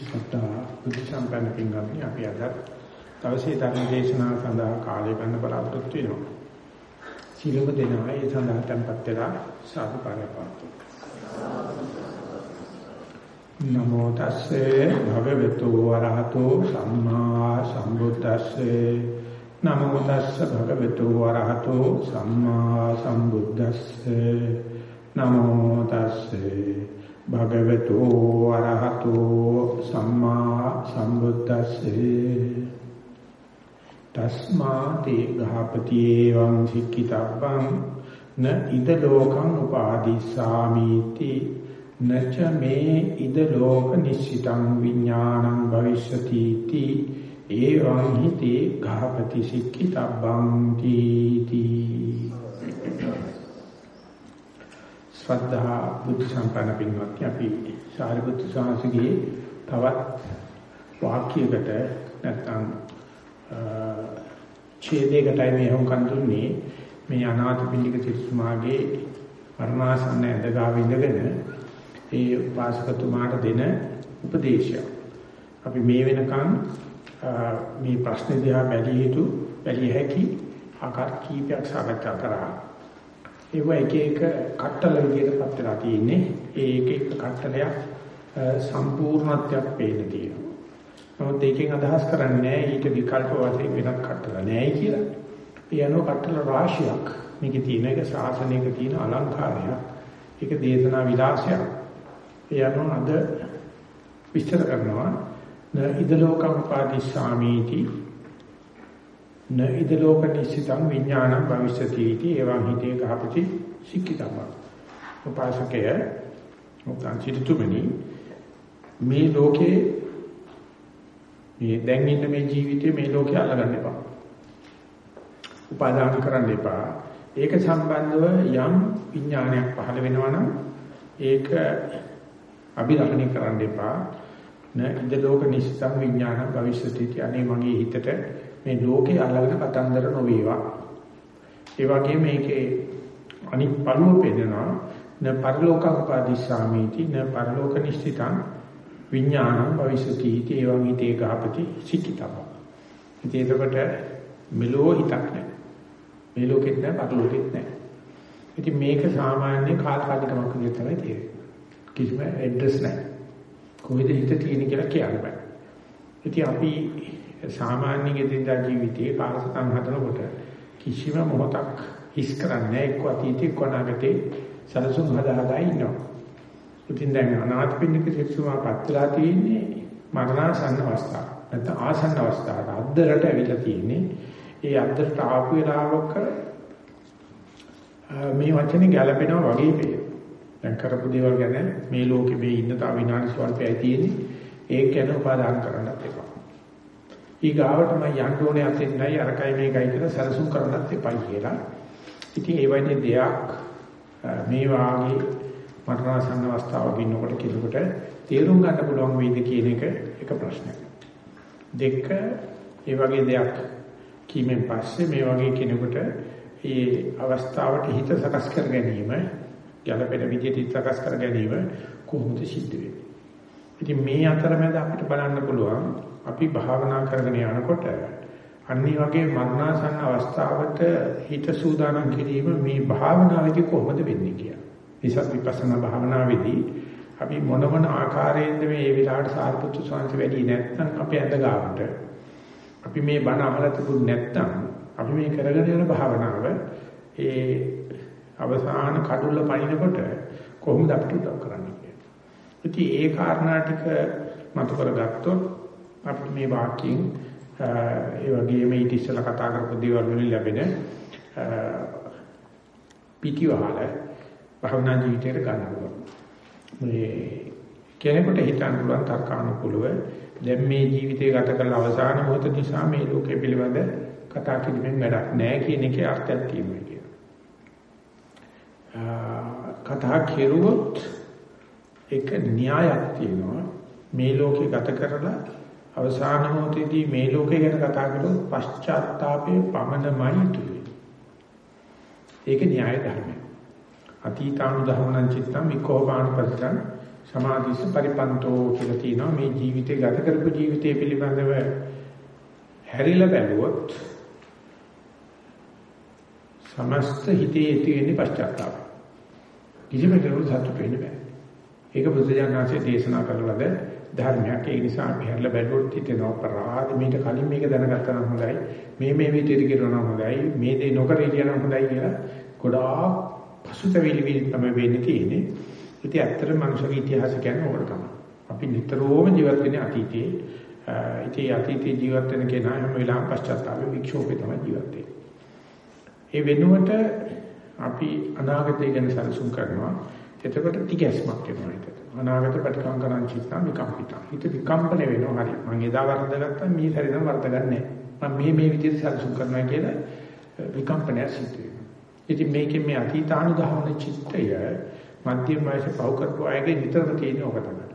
සත්තා බුද්ධ සම්පන්න පින්වත්නි අපි අද දවසේ ධර්ම දේශනාව සඳහා කාලය ගන්න බලාපොරොත්තු වෙනවා. සීලම දෙනවා ඒ සඳහා tempත් වෙලා සාදු කාර්යපාතු. නමෝ තස්සේ භගවතු වරහතෝ සම්මා සම්බුද්දස්සේ නමෝ තස්සේ භගවතු වරහතෝ සම්මා සම්බුද්දස්සේ නමෝ තස්සේ භගවතු අරහතෝ සම්මා සම්බුද්දස්සේ. තස්මාති ගහපති එවං සික්කිතබ්බං න ඉද ලෝකං උපාදිස්සාමීති නච මේ ඉද ලෝක නිශ්චිතං විඥානං භවිෂ්‍යති ති එවං හිතේ ගහපති සික්කිතබ්බං තීති. ශ්‍රද්ධා බුද්ධ සම්පන්න පින්වත්නි අපි සාරිපුත්තු සාංශගේ තවත් වාක්‍යයකට නැත්නම් ඡේදයකටයි මේ හොංකන් දුන්නේ මේ අනාථ පිළික තිස්මාගේ වර්ණාසන්න ඇඳගාව ඉඳගෙන ඒ උපාසකතුමාට දෙන උපදේශය. අපි මේ වෙනකන් මේ ප්‍රශ්න දිහා බැලිය යුතු බැලිය හැකි ආකාර කීපයක් සාකච්ඡා කරා. ඒව එක එක කට්ටල විදියට පත් වෙලා තියෙන්නේ. ඒ එක එක කට්ටලයක් සම්පූර්ණත්වයක් පේන්න තියෙනවා. නමුත් ඒකෙන් අදහස් කරන්නේ ඊට විකල්ප වශයෙන් වෙනත් කට්ටල නැහැ කියලා. ඒ අනුව කට්ටල රාශියක් මේකේ තියෙන එක ශාසනයක තියෙන අලංකාරයක්. ඒක දේශනා විලාසයක්. ඒ අනුව අද විස්තර කරනවා න ඉදලෝකම් පාදිස්සාමීති න ඉද ලෝක නිශ්චිතං විඥානං භවිෂ්‍යති इति එවං හිතේ ගහපති සික්කිතම උපාසකය උත්සාහ සිටුමනි මේ ලෝකේ මේ දැන් ඉන්න මේ ජීවිතේ මේ ලෝකේ අල්ලගන්න එපා. උපාදාන කරන්න එපා. ඒක සම්බන්ධව යම් විඥානයක් පහළ වෙනවා නම් ඒක අභිරහණය කරන්න එපා. න ඉද ලෝක නිශ්චිතං විඥානං භවිෂ්‍යති අනේ මගේ හිතට මේ ලෝකේ අල්ලගෙන කතන්දර නොවේවා. ඒ වගේ මේකේ අනිත් පළුව පෙන්නනවා න පරලෝකපදිස්සාමීති න පරලෝක නිශ්චිතං විඥානං භවිෂති इति එවං හිතේ ගහපති සික්කිතම. ඉතින් එතකොට මෙලෝ හිතක් නැහැ. මේ ලෝකෙත් නැහැ පරලෝකෙත් නැහැ. ඉතින් මේක සාමාන්‍ය කාලකාලිකමක් විදිහට තමයි තේරෙන්නේ. කිසිම ඇඩ්‍රස් නැහැ. කොහෙද හිත තියෙන කියලා කියන්න බෑ. ඉතින් අපි සාමාන්‍ය ගෙදින්දා ජීවිතයේ කාලසටහන් හදනකොට කිසිම මොහොතක් හිස් කරන්නේ එක්ක අතීතේ එක්ක අනාගතේ සලසුන් හදා හදා ඉන්නවා. ඉතින් දැන් අනාථපිණ්ඩික සිසුමා පත්ලා තියෙන්නේ මරණාසන්න අවස්ථාව. නැත්නම් ආසන්න අවස්ථාවට අද්දරට ඇවිල්ලා තියෙන්නේ. ඒ අද්දරට ආපු වෙලාවක මේ වචනේ ගැළපෙනවා වගේ පේනවා. දැන් කරපු දේවල් ගැන මේ ලෝකෙ මේ ඉන්න තා විනාඩි ස්වල්පයයි තියෙන්නේ. ඒක ගැන උපාදාන කරන්නත් එපා. ඊගාවට මම යන්න ඕනේ අතෙන්යි අරකයි මේකයි කියලා සැලසුම් කරන්නත් එපයි කියලා. ඉතින් ඒ වගේ දෙයක් මේ වාගේ මරණසන්න අවස්ථාවක ඉන්නකොට කෙනෙකුට තේරුම් ගන්න පුළුවන් වේද කියන එක එක ප්‍රශ්නයක්. දෙක ඒ වගේ දෙයක් කීමෙන් පස්සේ මේ වගේ කෙනෙකුට මේ අවස්ථාවට හිත සකස් කර ගැනීම ගැළපෙන විදිහට හිත සකස් කර ගැනීම කොහොමද සිද්ධ වෙන්නේ? ඉතින් මේ අතරමැද අපිට බලන්න පුළුවන් අපි භාවනා කරගෙන යනකොට අනිත් වගේ මරණාසන්න අවස්ථාවට හිත සූදානම් කිරීම මේ භාවනාවේදී කොහොමද වෙන්නේ කියලා. විසත් විපස්සනා භාවනාවේදී අපි මොන මොන ආකාරයෙන්ද මේ ඒ විලාට සාර්පුත්තු සංස වැඩි නැත්නම් අපේ ඇඳ ගන්නට අපි මේ බණ අහලා තිබුණ නැත්නම් අපි මේ කරගෙන යන භාවනාව ඒ අවසාන කඩුල්ල පනිනකොට කොහොමද අපිට උදව් කරන්නේ කියලා. ඉතින් ඒ කාරණා ටික මතු කරගත්තොත් අපිට මේ වාක්‍යයෙන් ඒ වගේම ඊට ඉස්සෙල්ලා කතා කරපු දේවල් වලින් ලැබෙන පිටිවහල භවනා ජීවිතයට ගන්න පුළුවන්. මේ කෙනෙකුට හිතන්න පුළුවන් තර්කානුකූලව දැන් මේ ජීවිතය ගත කරන අවසාන මොහොත නිසා මේ ලෝකෙ පිළිබඳ කතා කිරීමෙන් වැඩක් නැහැ කියන එකේ අර්ථයක් තියෙනවා කියලා. කතා කෙරුවොත් ඒක න්‍යායක් තියෙනවා. මේ ලෝකේ ගත කරලා අවසාන මොහොතේදී මේ ලෝකේ ගැන කතා කරොත් පශ්චාත්තාපයේ පමණමයි තුනේ. ඒක න්‍යාය ධර්මය. අතීතානුධර්මණං චිත්තං විකෝපාන පරිසං සමාධිස පරිපන්තෝ කියලා තියෙනවා මේ ජීවිතේ ගත කරපු ජීවිතය පිළිබඳව හැරිලා බැලුවොත් සමස්ත හිතේ ඇති වෙන්නේ පශ්චාත්තාපය. කිසිම කෙනෙකුට සතුට වෙන්න බෑ. ඒක බුදුජානනාංශයේ දේශනා කරලද ධර්මයක්. ඒ නිසා අපි හැරලා බැලුවොත් හිතෙනවා අපරාධ මේක කලින් මේක දැනගත්තා නම් හොඳයි. මේ මේ විදිහට කරනවා නම් හොඳයි. මේ දේ නොකර ඉන්න හොඳයි කියලා ගොඩාක් පසුතැවිලි වීම තමයි වෙන්නේ තියෙන්නේ. ඉතින් ඇත්තටම මනුෂ්‍යගේ ඉතිහාසය කියන්නේ ඕකට තමයි. අපි නිතරම ජීවත් වෙන්නේ අතීතයේ. ඉතින් අතීතයේ ජීවත් වෙන කෙනා හැම වෙලාවෙම පශ්චාත්තාපේ වික්ෂෝපේ තමයි ජීවත් වෙන්නේ. ඒ වෙනුවට අපි අනාගතය ගැන සැලසුම් කරනවා. එතකොට තිගැස්මක් එනවා හිතට. අනාගත ප්‍රතිකංකරං චිත්තං විකම්පිතං. හිත විකම්පන වෙනවා හරි. මම එදා වර්ධගත්තා මේ සැරේම වර්ධගන්නේ නැහැ. මම මේ මේ විදිහට සැලසුම් කරනවා කියලා විකම්පනය සිද්ධ වෙනවා. ඉතින් මේකේ මේ අතීතානුගහන චිත්තය මධ්‍යම වයසේ පව කරපු අයගේ නිතරම තියෙන ඕක තමයි.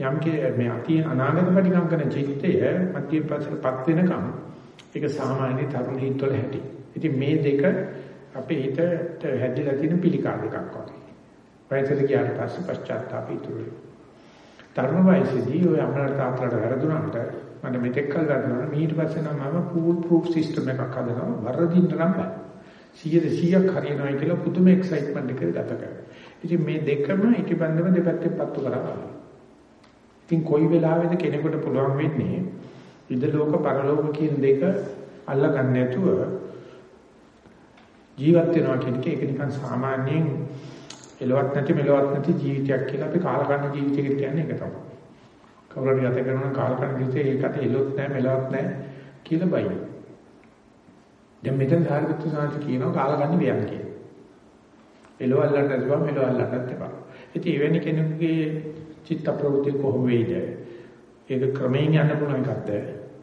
යම් මේ අතී අනාගත ප්‍රතිකංකරණ චිත්තය මධ්‍යම පස්සටපත් වෙනකම් ඒක සාමාන්‍ය තරුණ හිතවල හැටි. ඉතින් මේ දෙක අපේ හිතට හැදිලා තියෙන පිළිකා දෙකක් වගේ. වයසට ගියාට පස්සේ පශ්චාත්තාපය ඉතුරු වෙනවා. තරුණ වයසේදී ඔය අමරට තාත්තට වැරදුනට මම මෙතෙක් කල් ගන්නවා ඊට පස්සේ නම් මම ෆූල් ප්‍රූෆ් සිස්ටම් එකක් හදනවා වරදින්න නම් බෑ. 100 100ක් හරියනවා කියලා පුදුම එක්සයිට්මන්ට් එකක් ගත කරනවා. ඉතින් මේ දෙකම ඉටිබන්දම දෙපැත්තේ පත්තු කරා ඉතින් කොයි වෙලාවෙද කෙනෙකුට පුළුවන් වෙන්නේ ඉද ලෝක පරලෝක කියන දෙක අල්ල ගන්න නැතුව ජීවත් වෙනවා කියන එක ඒක නිකන් සාමාන්‍යයෙන් එලවත් නැති මෙලවත් නැති ජීවිතයක් කියලා අපි කාලකන්ණ ජීවිතයකට කියන්නේ ඒක තමයි. කවුරුහරි ගත කරන කාලකන්ණ ජීවිතේ ඒකට එලොත් නැහැ මෙලවත් නැහැ කියලා බයි. දැන් මෙතන සාරිපුත්‍ර සාන්ති කියනවා කාලකන්ණ වියන් කියලා. එලවල්ලට නැතිව මෙලවල්ලටත් එපා. ඉතින් එවැනි කෙනෙකුගේ චිත්ත ප්‍රවෘත්ති කොහොම වෙයිද? ඒක ක්‍රමයෙන් යන්න පුළුවන් එකක්ද?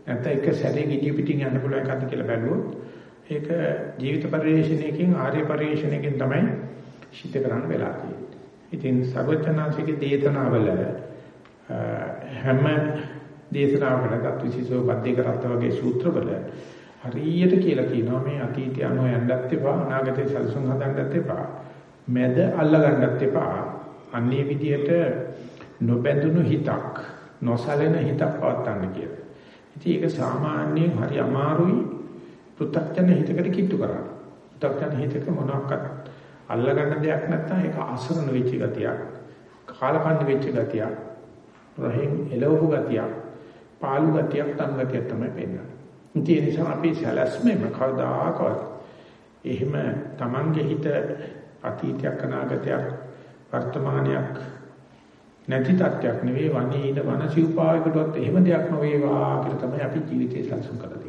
නැත්නම් එක සැරේ ගිඩිය පිටින් යන්න පුළුවන් එකක්ද කියලා බැලුවොත් ඒක ජීවිත පරිශ්‍රණයකින් ආර්ය පරිශ්‍රණයකින් තමයි සිද්ධ කරන්න වෙලා තියෙන්නේ. ඉතින් සර්වචනාංශිකේ දේශනාවල හැම දේශනාවකටත් විශේෂව බද්ධේ කරත්ත වගේ සූත්‍රවල හරියට කියලා කියනවා මේ අතීතය අනුව යන්නත් එපා අනාගතේ සැලසුම් හදන්නත් එපා මැද අල්ලගන්නත් එපා අන්නේ විදියට නොබැඳුණු හිතක් නොසලෙන හිතක් පවත්වන්න කියලා. ඉතින් ඒක සාමාන්‍යයෙන් හරි අමාරුයි පෘථග්ජන හිතකට කිට්ටු කරන්න. පෘථග්ජන හිතක මොනවාක්වත් අල්ලගන්න දෙයක් නැත්නම් ඒක අසරණ වෙච්ච ගතියක්. කාලකන්ණි වෙච්ච ගතියක්. රහෙන් එළවපු ගතියක්. පාළු ගතියක් තන් ගතියක් තමයි පෙන්වන්නේ. ඉතින් ඒ නිසා අපි සැලැස්මෙම කවදාකවත් එහෙම Tamange හිත අතීතයක් අනාගතයක් වර්තමානයක් නැති තත්යක් නෙවෙයි වනේ ඉන වනසිව්පාවකටවත් එහෙම දෙයක් නොවේවා කියලා තමයි අපි ජීවිතේ සැලසුම් කරලා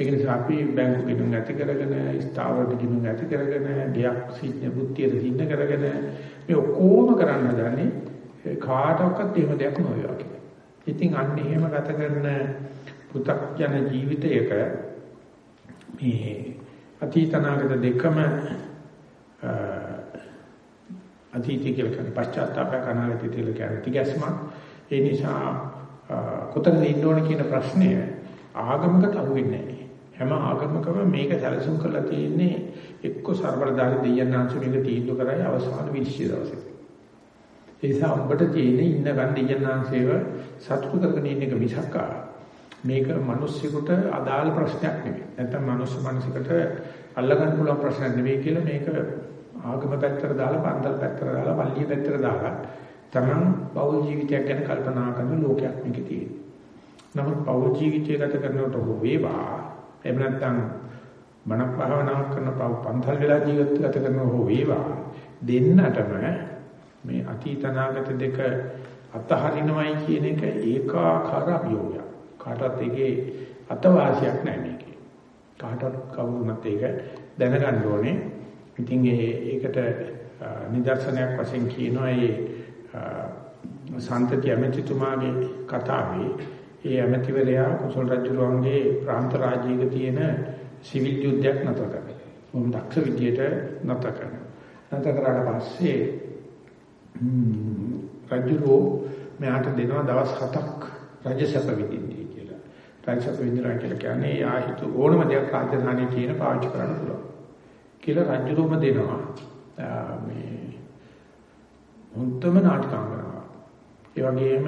ඒක නිසා අපි බැංකු ගිණුම් ඇති කරගෙන, ස්ථාවර ගිණුම් ඇති කරගෙන, ගයක් සිඥ බුද්ධියට සින්න කරගෙන මේ ඔක්කොම කරන්න හදන්නේ කාටවත් එහෙම දෙයක් නොවේවා කියලා. ඉතින් අන්න එහෙම ගත කරන පෘථග්ජන ජීවිතයක මේ අතීතනාගත දෙකම අතීතය කියලා කියන්නේ පශ්චාත්තාපය අනාගතය කියලා කියන්නේ තිගැස්මක්. ඒ නිසා කොතනද ඉන්න ඕන කියන ප්‍රශ්නය ආගමකට අහු වෙන්නේ නැහැ. හැම ආගමකම මේක සැලසුම් කරලා තියෙන්නේ එක්ක ਸਰබලදාරි දෙයයන්ාංශ මේක තීන්දුව කරයි අවසාන විනිශ්චය දවසේ. ඒ නිසා උඹට තියෙන්නේ ඉන්න ගන්න දෙයයන්ාංශේව සතුටු කරගෙන ඉන්න එක මිසක් මේක මිනිස්සුෙකුට අදාළ ප්‍රශ්නයක් නෙවෙයි. නැත්තම් මිනිස් මනසකට අල්ලගන්න පුළුවන් ප්‍රශ්නයක් නෙවෙයි කියලා මේක ආගම පැත්තට දාලා පන්දල් පැත්තට දාලා පල්ලිය පැත්තට දාලා තමන් පෞල් ජීවිතයක් ගැන කල්පනා කරන ලෝකයක් මේකේ තියෙනවා. නමුත් පෞල් ජීවිතය ගත කරනකොට හෝ වේවා එහෙම නැත්නම් මනක් භාවනාවක් කරන පන්සල් වෙලා ජීවත් ගත කරන හෝ වේවා දෙන්නටම මේ අතීත අනාගත දෙක අතහරිනවයි කියන එක ඒකාකාර අභියෝගයක්. කාටවත් ඒකේ අතවාසියක් නැහැ මේකේ. කාටවත් කවුරුනත් ඒක දැනගන්න ඕනේ. ඉතින් ඒකට නිදර්ශනයක් වශයෙන් කියනවා ඒ සන්තති ඇමතිතුමාගේ කතාවේ ඒ ඇමතිවරයා කුසල රජුරුවන්ගේ ප්‍රාන්ත රාජ්‍යයක තියෙන සිවිල් යුද්ධයක් නතර කරනවා. මොම් දක්ෂ විදියට නතර කරනවා. නතර කරාට පස්සේ රජුරෝ මෙයාට දෙනවා දවස් 7ක් රජසප විඳින්නේ කියලා. රජසප විඳිනවා කියලා කියන්නේ ආහිත ඕනම දෙයක් රාජධානියේ තියෙන පාවිච්චි කරන්න පුළුවන්. කියලා රජුරෝම දෙනවා. මේ හොඳම නාටකාංගනාවක්. ඒ වගේම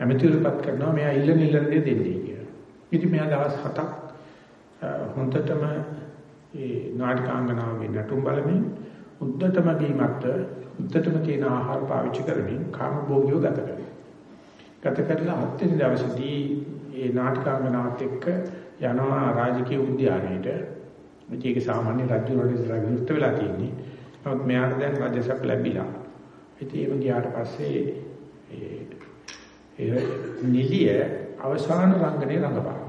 ඇමතිවරුපත් කරනවා මෙයා ඉල්ලන ඉල්ලන දේ දෙන්නේ කියලා. ඉතින් මෙයා දවස් 7ක් හොඳටම ඒ නාටකාංගනාවේ නටුම් බලමින් උද්දටම බීමත් උද්දටම තියෙන ආහාර පාවිච්චි කරමින් කාමභෝගියව ගත කරනවා. ගත කරලා හත්වෙනි දවසේදී ඒ නාටකාංගනාවත් එක්ක යනවා රාජකීය උද්‍යානයට. මේක සාමාන්‍ය රජු වලට විරුද්ධ වෙලා තියෙන්නේ. නමුත් මෙයාට දැන් රජසක් ලැබිලා. ඉතින් ඒක ගියාට පස්සේ ඒ ඒ නිලිය අවසාන රංගනේ රඟපාන.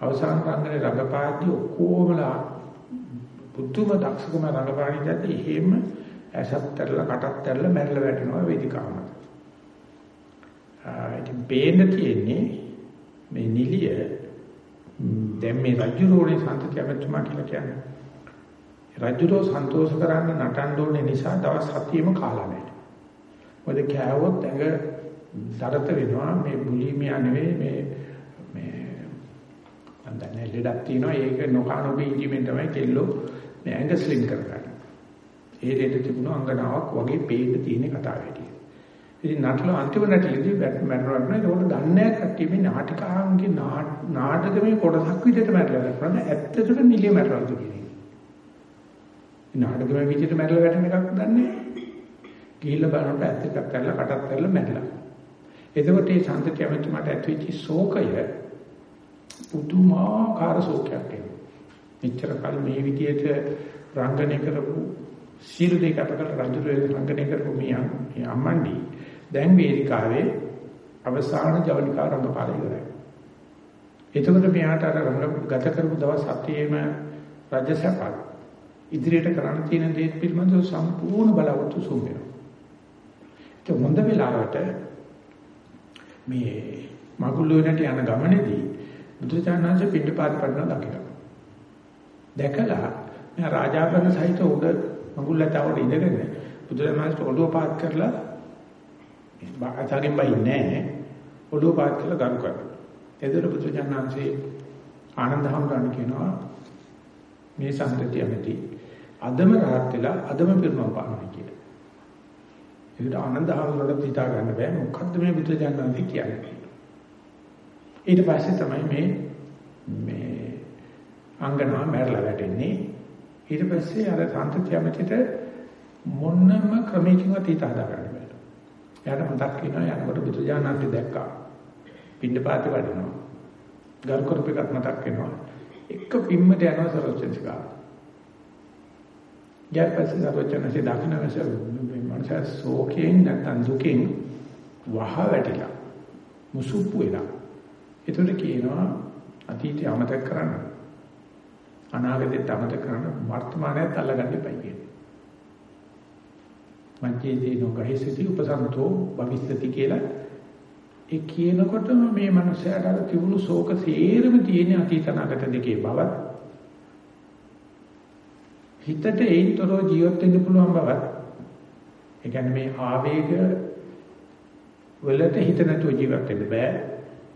අවසාන රංගනේ රඟපාද්දී ඔක්කොමලා පුදුම දක්ෂකම රඟපානිද්දී එහෙම ඇසත් terලා කටත් terලා මැරලා වැටෙනවා වේදිකාවම. ඉතින් පේන්න තියෙන්නේ මේ නිලිය දැන් මේ රජුරෝනේ සම්පති අපතුමා කියලා කියන්නේ. රජුරෝ සන්තෝෂ කරන්න නටන්න ඕනේ නිසා දවස් 7ෙම කාලා නැහැ. මොකද කෑවොත් ඇඟ දරත වෙනවා මේ බුලිමියා නෙවෙයි මේ මේ මම දන්නේ ලෙඩක් තියෙනවා ඒක නොකනොබී ඉඳීමෙන් තමයි කෙල්ලෝ මේ ඇඟ ස්ලිම් කරගන්නේ. ඒ දෙයට තිබුණ අංගනාවක් වගේ පේන්න තියෙන කතාව හැටියට. ඉතින් නටල අන්තිම නැටලෙදි මැරෙනවා නේද? ඒකට දන්නේ නැහැ කට්ටිය මේ නාටිකාංගේ නාටකමේ කොටසක් විදිහට මැරලා කරන්නේ ඇත්තටම නිලිය මැරලා කියන්නේ. නාටකමේ විදිහට මැරලා වැටෙන එකක් දන්නේ නැහැ. ගිහිල්ලා බලනකොට ඇත්ත එකක් කරලා කටත් කරලා මැරලා. එතකොට මේ සම්පත කැමැතුමට ඇතිවෙච්ච ශෝකය පුදුමාකාර ශෝකයක් එනවා. මෙච්චර කල් මේ විදිහට රංගනය කරපු සීල දෙක අපකට රජුගේ රංගනය කරපු මේ අම්මන්ඩි දැන් වේදිකාවේ අවසාන ජවනිකා රංගපාල ඉවරයි. එතකොට මෙයාට අර රංග ගත කරපු දවස් හතේම රජසපක් ඉදිරියට කරන්න තියෙන දේ පිළිබඳව සම්පූර්ණ බලවතු සුම් වෙනවා. ඒක හොඳ වෙලාවට මේ මගුල්ලුවනට යන ගමනේදී බුදුචානන්සේ පිටපාත පඩන දකිනවා. දැකලා මෙයා රාජාපන්න සහිත උඩ මගුල්ලතාවට ඉඳගෙන බුදුරජාණන් ඔළුව පාත් කරලා අතගෙන් බයින්නේ නැහැ. ඔළුව පාත් කරලා ගරු කරනවා. එදිර බුදුජානන්සේ ආනන්ද හැමදාන කියනවා මේ සංගතිය ඇති අදම රහත් වෙලා අදම පිරුණම් පානවා කියලා. ඒකට ආනන්ද හැමදානට හිතා ගන්න බෑ මොකද්ද මේ බුදුජානන්සේ කියන්නේ. ඊට පස්සේ තමයි මේ මේ අංගනා මැරලා වැටෙන්නේ. ඊට පස්සේ අර සංගතිය ඇතිට මොන්නම ක්‍රමයකින්වත් හිත හදා ගන්න එයාට මතක් වෙනවා යනකොට බුදුජානන්ති දැක්කා. පින්නපාත වඩිනවා. ගරු කරපු එකක් මතක් වෙනවා. එක පිම්මට යනවා සරෝජන්සිකා. ඊපස්සේ සරෝජන්සේ දකින්නවස මේ මනස සෝකයෙන් නැත්නම් දුකෙන් වහ වැටිලා. මුසුප්පු වෙලා. ඒතර කියනවා අතීතය අමතක කරන්න. අනාගතයත් අමතක කරන්න වර්තමානයත් අල්ලගන්න එපයි කියනවා. මජ්ජේදී නොගහිසති උපසම්තෝ භවිස්සති කියලා ඒ කියනකොටම මේ මනුස්සයාට අර තිබුණු ශෝක සේරම තියෙන අතීතනාගත දෙකේ බවත් හිතට ඒතරෝ ජීවත් වෙන්න පුළුවන් බවත් ඒ කියන්නේ මේ ආවේග වලට හිත නැතුව ජීවත් වෙන්න බෑ.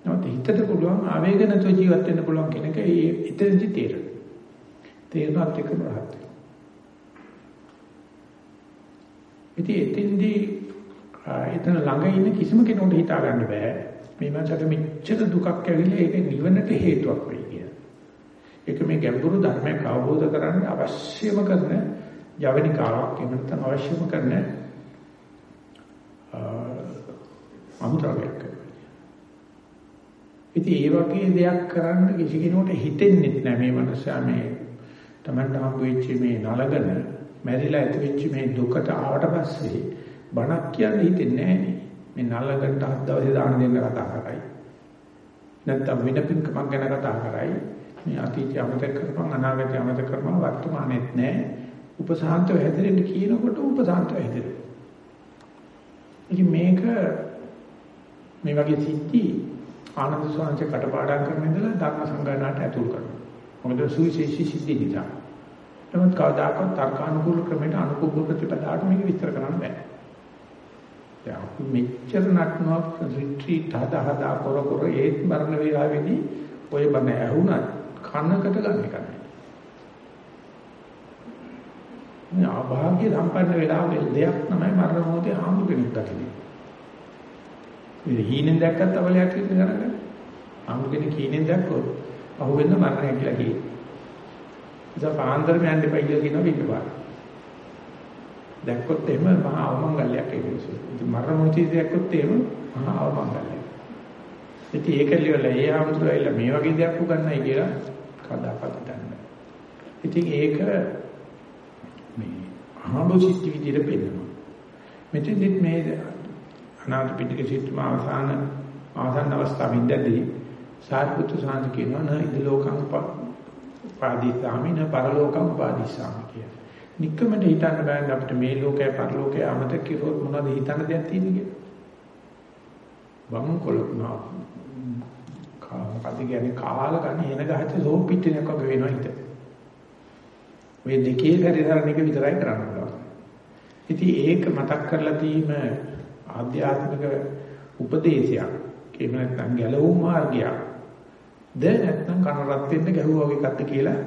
නමුත් හිතට පුළුවන් ආවේග නැතුව ජීවත් වෙන්න පුළුවන් කියන එක ඒ එතනදි තේරෙනවා. තේරුණාත් එක්කම රහත් ඉතින් එතෙන්දී එතන ළඟ ඉන්න කිසිම කෙනෙකුට හිතා ගන්න බෑ මේ මනසට මෙච්චර දුකක් ඇවිල්ලා ඒක නිවනට හේතුවක් වෙයි කියලා. ඒක මේ ගැඹුරු ධර්මයක් අවබෝධ කරගන්න අවශ්‍යම කරන යවනිකාවක් එහෙම නැත්නම් අවශ්‍යම කරන අමුද්‍රව්‍යයක්. ඉතින් ඒ වගේ දෙයක් කරන්න කිසි කෙනෙකුට හිතෙන්නේ නැහැ මේ මනසා මේ Tamanට හම්බ වෙච්ච මේ නලගන මැරිලා ඇති වෙච්ච මේ දුකට ආවට පස්සේ බණක් කියන්න හිතෙන්නේ නැහැ මේ නල්ලකට හත් දවසේ දාන දෙන්න කතා කරයි. නැත්තම් වෙන පින්කමක් ගැන කතා කරයි. මේ අතීතය අමතක කරපන් අනාගතය අමතක කරපන් වර්තමානෙත් නැහැ. උපසාන්තව හැදෙන්න කියනකොට උපසාන්තව හැදෙන්න. ඉතින් මේක මේ වගේ සිද්ධි ආනන්ද ස්වාමීන් කටපාඩම් කරන ඉඳලා ධර්ම සංගායනාවට ඇතුල් කරනවා. මොකද සුවිශේෂී සිද්ධි නිසා. නමුත් කවදාකවත් තර්කානුකූල ක්‍රමයට අනුකූල ප්‍රතිපදාවට මේක විස්තර කරන්න බෑ. දැන් අපි මෙච්චර නටනවා රිට්‍රීට් හදා හදා කර කර ඒත් මරණ වේලාවේදී ඔය බණ ඇහුණත් කනකට ගන්න එක නෑ. මේ අභාග්‍ය සම්පන්න වෙලාවේ දෙයක් තමයි මරණ මොහොතේ ආමුදු කෙනෙක් දකින්නේ. මේ හීනෙන් දැක්කත් අවලයක් කියලා කරගන්න. ආමුදු කෙනෙක් හීනෙන් දැක්කොත් අහුවෙන්න මරණය කියලා කියනවා. ඉතින් පාන්දරම යන්න එපා කියලා කියනවා ඊට පස්සේ. දැක්කොත් එහෙම මහා අවමංගල්‍යයක් ඒක නිසා. ඉතින් මරණ මොහොතේ දැක්කොත් එහෙම මහා අවමංගල්‍යයක්. ඉතින් ඒක ලියලා ඒ ආමුදුර ඇවිල්ලා මේ වගේ දෙයක් උගන්නයි කියලා කදාකත් හිතන්නේ. ඉතින් ඒක මේ අහඹසිත විදිහට පෙන්නනවා. මෙතෙන්දිත් මේ අනාථ පිටික සිත්ම අවසාන අවසන් අවස්ථාවෙන්දී සාරිපුත්‍ර සාන්ති කියනවා න ඉද ලෝකං පාදිසාමි න පරලෝකං පාදිසාමි කිය. නික්කමට හිතන්න බෑ අපිට මේ ලෝකය පරලෝකය අමතක කිරුවොත් මොනවද හිතන්න දෙයක් තියෙන්නේ කියලා. වංකොලුනා මොකද කියන්නේ කාල ගන්න එන ගහච්ච සෝම් පිටිනක් වගේ වෙනවා හිත. මේ දෙකේ පරිසරණ එක විතරයි කරන්න පුළුවන්. ඉතින් ඒක මතක් කරලා තීම ආධ්‍යාත්මික උපදේශයක්. එහෙම නැත්නම් ගැලවුම් මාර්ගයක්. ද නැත්නම් කන රත් වෙන්න ගැහුවා වගේ එකක්ද කියලා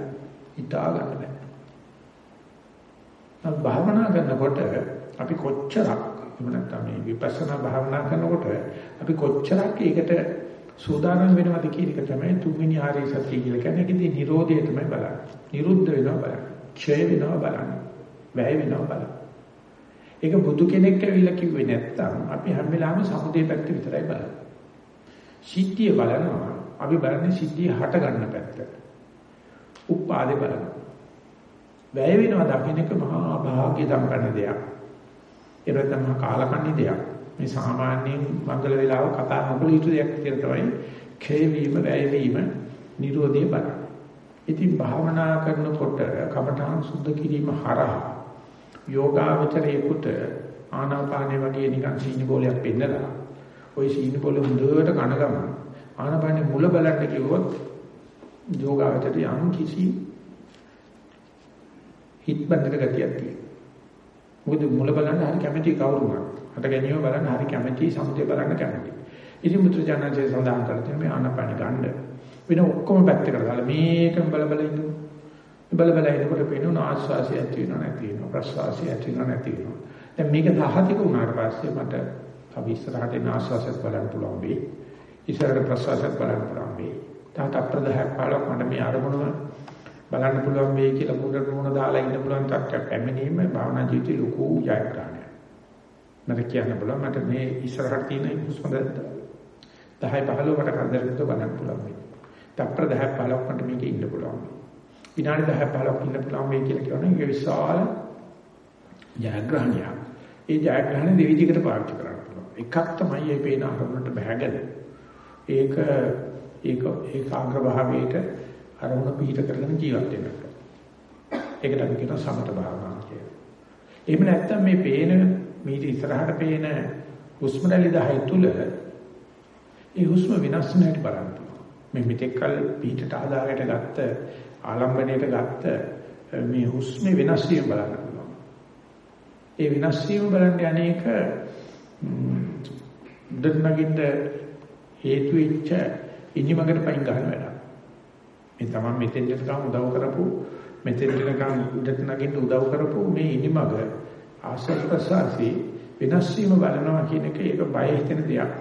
හිතා ගන්න බෑ. අපි භාවනා කරනකොට අපි කොච්චරක් එහෙම නැත්නම් මේ විපස්සනා භාවනා කරනකොට අපි කොච්චරක් ඒකට සූදානම් වෙනවද කියන එක තමයි තුන්වෙනි ආර්ය සත්‍ය කියලා කියන්නේ. ඒකදී Nirodhe තමයි බලන්නේ. නිරුද්ධ වෙනවා බලන්න. ක්ෂය වෙනවා බලන්න. වැය වෙනවා බලන්න. ඒක බුදු කෙනෙක් ඇවිල්ලා කිව්වේ නැත්තම් අපි හැම වෙලාවෙම සමුදේ පැත්ත විතරයි බලන්නේ. සිද්ධිය බලනවා. අපි බලන්නේ සිද්ධිය හට ගන්න පැත්ත. උපාදේ බලනවා. වැය වෙනවා දකින්න එක මහා භාග්‍ය සම්පන්න දෙයක්. ඒක තමයි කාලකන්ණි දෙයක්. මේ සාමාන්‍යයෙන් මංගල වේලාව කතා නොකළ යුතු දෙයක් කියලා තමයි ක්ෂය වීම, වැය වීම, නිරෝධය බලන්න. ඉතින් භාවනා කරනකොට කමඨාන් සුද්ධ කිරීම හරහා යෝගාවචරයේකට ආනාපානේ වගේ නිකන් සීනි බෝලයක් පෙන්නලා ওই සීනි බෝල හොඳට කන ගමන් ආනාපානේ මුල බලන්න කිව්වොත් යෝගාවචරය යම් කිසි හිත බඳක ගතියක් තියෙනවා. මොකද මුල බලන්න හරි කැමැති කවුරුමක්. හට ගැනීම බලන්න හරි කැමැති සමුදේ බලන්න කැමැති. ඉතින් මුත්‍රාඥාචර්ය සඳහන් කරලා මේ ආනපන ගන්න වෙන ඔක්කොම පැත්තකට දාලා මේකම බල බල ඉන්න. බල බල ඉන්නකොට පේනවා ආස්වාසිය ඇති වෙනව නැති වෙනව ප්‍රස්වාසිය ඇති වෙනව නැති වෙනව. දැන් මේක සහතික වුණාට පස්සේ මට අපි ඉස්සරහට එන ආස්වාසියත් බලන්න පුළුවන් වෙයි. ඉස්සරහට ප්‍රස්වාසියත් බලන්න පුළුවන් වෙයි. තාත අප්‍රදහයක් පාලක් මට මේ අරමුණම බලන්න පුළුවන් වෙයි කියලා මුදට මුණ දාලා ඉන්න පුළුවන් තත්ත්වයක් පැමිණීම භාවනා ජීවිතේ ලොකු ජයග්‍රහණයක්. මට කියන්න බලන්න මට මේ ඉස්සරහට තියෙන හුස්ම 10 15 මට කරදරකට බලන්න පුළුවන් වෙයි. තප්පර 10 15ක් මට මේකේ ඉන්න පුළුවන්. විනාඩි 10 15ක් ඉන්න පුළුවන් වෙයි කියලා කියනවා. ඒක විශාල ජයග්‍රහණයක්. ඒ ජයග්‍රහණ දෙවිදිකට පාවිච්චි කරන්න පුළුවන්. එකක් තමයි මේ පේන අරමුණට බහැගෙන. ඒක ඒක ඒකාග්‍ර භාවයට අරමුණ පිහිට කරගෙන ජීවත් වෙන්න. ඒකට අපි කියනවා සමත භාවනාව කියලා. එහෙම නැත්නම් මේ පේන මීට ඉස්සරහට පේන හුස්ම රැලි 10 තුල ඒ හුස්ම වෙනස් වෙනට බලන්න මේ මෙතෙක් කල පිටට ආදායට ගත්ත ආලම්බණයට ගත්ත මේ හුස්මේ වෙනස් වීම බලන්න පුළුවන්. ඒ වෙනස් වීම බලන්න අනේක දෙන්නගින්ද හේතු වෙච්ච ඉනිමකට පයින් ගන්න වැඩක්. මේ තමයි මෙතෙන්ට ගම උදව් කරපු මෙතෙන්ට ගම උඩට නගින්න උදව් කරපු මේ ඉනිමක ආශ්වාස ප්‍රශ්වාසී වෙනස් වීම බලනවා කියන එක ඒක බය හිතෙන දෙයක්.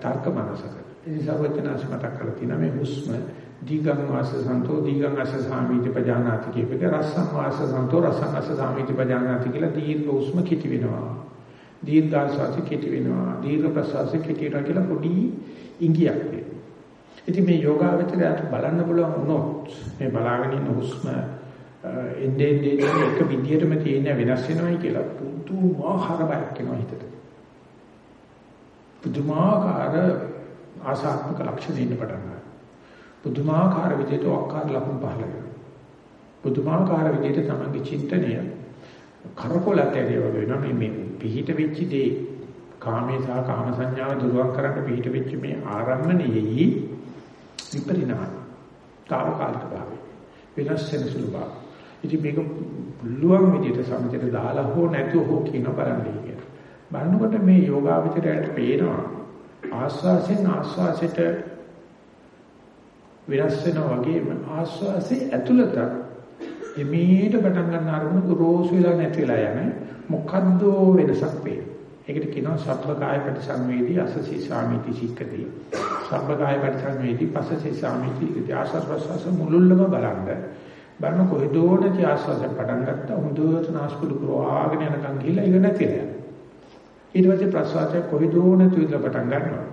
තර්ක මනසක. ඉතින් සර්වඥාස් මතක් කරලා තියෙනවා මේ හුස්ම දීගං වාස සන්තෝ දීගං අස සාමීති පජානාති කියපේක රසං වාස සන්තෝ රසං අස සාමීති පජානාති කියලා දීර්ඝ හුස්ම කිටි වෙනවා. දීර්ඝ ආශ්වාස කිටි වෙනවා. දීර්ඝ ප්‍රශ්වාස කිටි වෙනවා කියලා පොඩි ඉඟියක් වෙනවා. ඉතින් මේ යෝගාවචරයට බලන්න පුළුවන් වුණොත් මේ බලාගෙන ඉන්න හුස්ම එන්නේ එන්නේ එක විදියටම තියෙන වෙනස් වෙනවයි කියලා පුදුමාකාර බයක් එනවා හිතට. පුදුමාකාර ආසාත්මක ලක්ෂණ ඉන්න පටන් ගන්නවා. පුදුමාකාර විදියට ඔක්කාර ලකුණු පහළ වෙනවා. පුදුමාකාර විදියට තමන්ගේ චින්තනය කරකොලට ඇරිය වගේ වෙනවා මේ මේ පිහිට වෙච්ච දේ කාමේ සහ කාම සංඥාව දුරුවන් කරන්න පිහිට වෙච්ච මේ ආරම්භණයෙහි විපරිණාම తాවකාලික භාවය වෙනස් වෙන සුළු භාවය ඉතින් මේක පුළුවන් විදිහට සමතේට දාලා හෝ නැතුව හෝ කියන බලන්නේ කියලා. බලනකොට මේ යෝගාවචරයට පේනවා ආස්වාසෙන් ආස්වාසයට වෙනස් වෙනා වගේම ආස්වාසේ ඇතුළත එමීට පටන් ගන්න අරමුණ ගොරෝසු වෙලා නැති වෙලා යන මොකද්ද වෙනසක් වේ. ඒකට කියනවා සබ්බකාය පරිසංවේදී අසසී සාමිති සික්කති. සබ්බකාය පරිසංවේදී පසසී සාමිති ඉති ආසස්වසස මුලුල්ලම බලන්න. බලන කොහෙදෝ නැති ආස්වාද පටන් ගත්තා හොඳට නාස්පුඩු ප්‍රවාහගෙන යනකම් ගිහිල්ලා ඒක නැතිලා යනවා. ඊට පස්සේ ප්‍රසවාසය කොහෙදෝ නැති විදිහට පටන් ගන්නවා.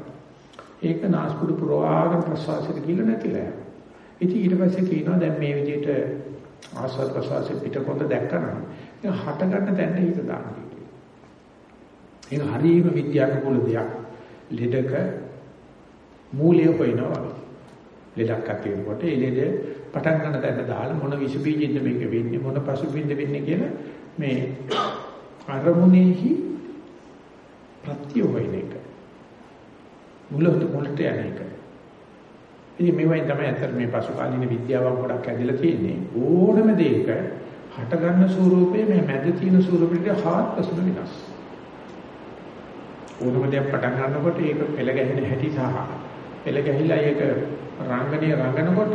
ඒක නාස්පුඩු ප්‍රවාහගෙන ප්‍රසවාසයට ගිහිල්ලා නැතිලා යනවා. ඉතින් ඊට පස්සේ කියනවා දැන් මේ විදිහට ආස්වාද ප්‍රසවාසයේ පිටකොන්ද දැක්කනම් ඒක හට ගන්න තැනට හිත දාන්න. ඒක හරියම විද්‍යානුකූල දෙයක්. ලෙඩක මූලය හොයනවා වගේ. ලෙඩක් ඇති වෙනකොට ඒ ලෙඩ පටන් ගන්න තැන දාලා මොන විස බීජෙන්ද මේක වෙන්නේ මොන පසුබින්ද වෙන්නේ කියලා මේ අරමුණෙහි ප්‍රත්‍ය හොයන එක. මුලට මුලට යන එක. ඉතින් මේවයි තමයි අතර මේ පසුකාලීන විද්‍යාවක් ගොඩක් ඇදලා තියෙන්නේ. ඕනම දෙයක හට ගන්න ස්වරූපයේ මේ මැද තියෙන ස්වරූපෙට හාත්පසම වෙනස්. ඕනම දෙයක් පටන් ගන්නකොට ඒක පෙළ ගැහෙන හැටි සහ පෙළ ගැහිලා ඒක රංගනීය රංගනකොට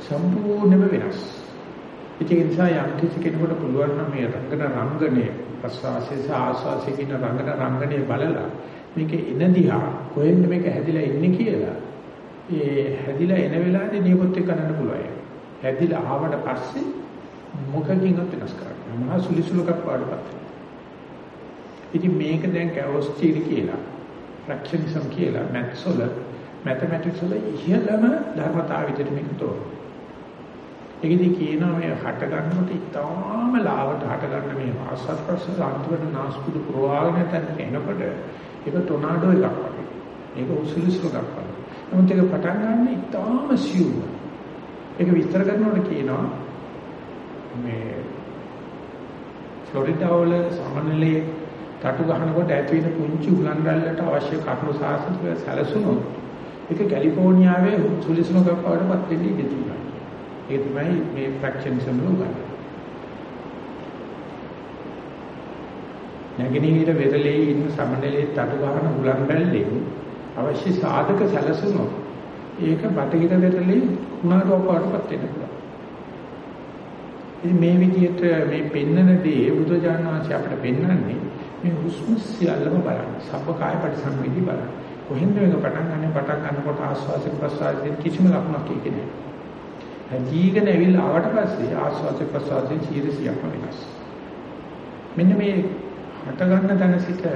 සම්පූර්ණයෙන්ම වෙනස්. ඒක නිසා යම් කිසි කෙනෙකුට පුළුවන් නම් මේ රංගන රංගනයේ ප්‍රසවාසයේ සහ ආස්වාසයේ කියන රංගන රංගනයේ බලලා මේක එන දිහා කොහෙන්ද මේක හැදිලා ඉන්නේ කියලා ඒ හැදිලා එන වෙලාවේ නියපොත් එක්ක කරන්න පුළුවන්. හැදිලා ආවට පස්සේ මොකකින්වත් වෙනස් කරන්න. මහා සුලිසුලකක් පාඩපත්. ඉතින් මේක දැන් කැවොස් තීරි කියලා ෆ්‍රැක්ෂනිසම් කියලා මැත්ස් වල මැතමැටික්ස් වල ඉහළම ධර්මතාව විදිහට මේක තෝරනවා. ඒකදී කියනවා මේ හට ගන්නකොට ඉතාම ලාවට හට ගන්න මේ ආස්වාද ප්‍රසස් අන්තිමට නාස්පුඩු ප්‍රවාහගෙන තැනට එනකොට ඒක ටොනාඩෝ එකක් වගේ. ඒක උසුලිසුලක් වගේ. නමුත් ඒක පටන් ගන්න ඉතාම සියුම්. ඒක විස්තර කරනකොට කියනවා මේ ෆ්ලොරිඩා වල සමනලයේ තටු ගහනකොට ඇති වෙන පුංචි උලන් රැල්ලට අවශ්‍ය කරුණු සාසනික සැලසුනොත් ඒක කැලිෆෝනියාවේ සුලිසුණු කප්පාවටපත් වෙන්නේ ඉඳී තියෙනවා. ඒ තමයි මේ ෆ්‍රැක්ෂන්සම් වල උගන්වන්නේ. නැගෙනහිර වෙරළේ ඉන්න සමනලයේ තටු ගහන උලන් රැල්ලෙන් අවශ්‍ය සාධක සැලසුනොත් ඒක බටහිර වෙරළේ කුණාටුවකටපත් වෙන්න පුළුවන්. ඉතින් මේ විදිහට මේ පෙන්නන දේ බුදුජානක වහන්සේ අපිට පෙන්වන්නේ මේ හුස්ම සියල්ලම බලන්න. සබ්බකාය පරිසංවිධි බලන්න. කොහෙන්ද මේක පටන් ගන්න පටන් ගන්නකොට ආස්වාස ප්‍රසආසයෙන් කිසිම ලකුණක් ඒකේ නැහැ. හැදීගෙන ඇවිල්ලා ආවට පස්සේ ආස්වාස ප්‍රසආසයෙන් 100ක්ම වෙනස්. මෙන්න මේ හට ගන්න තැන සිට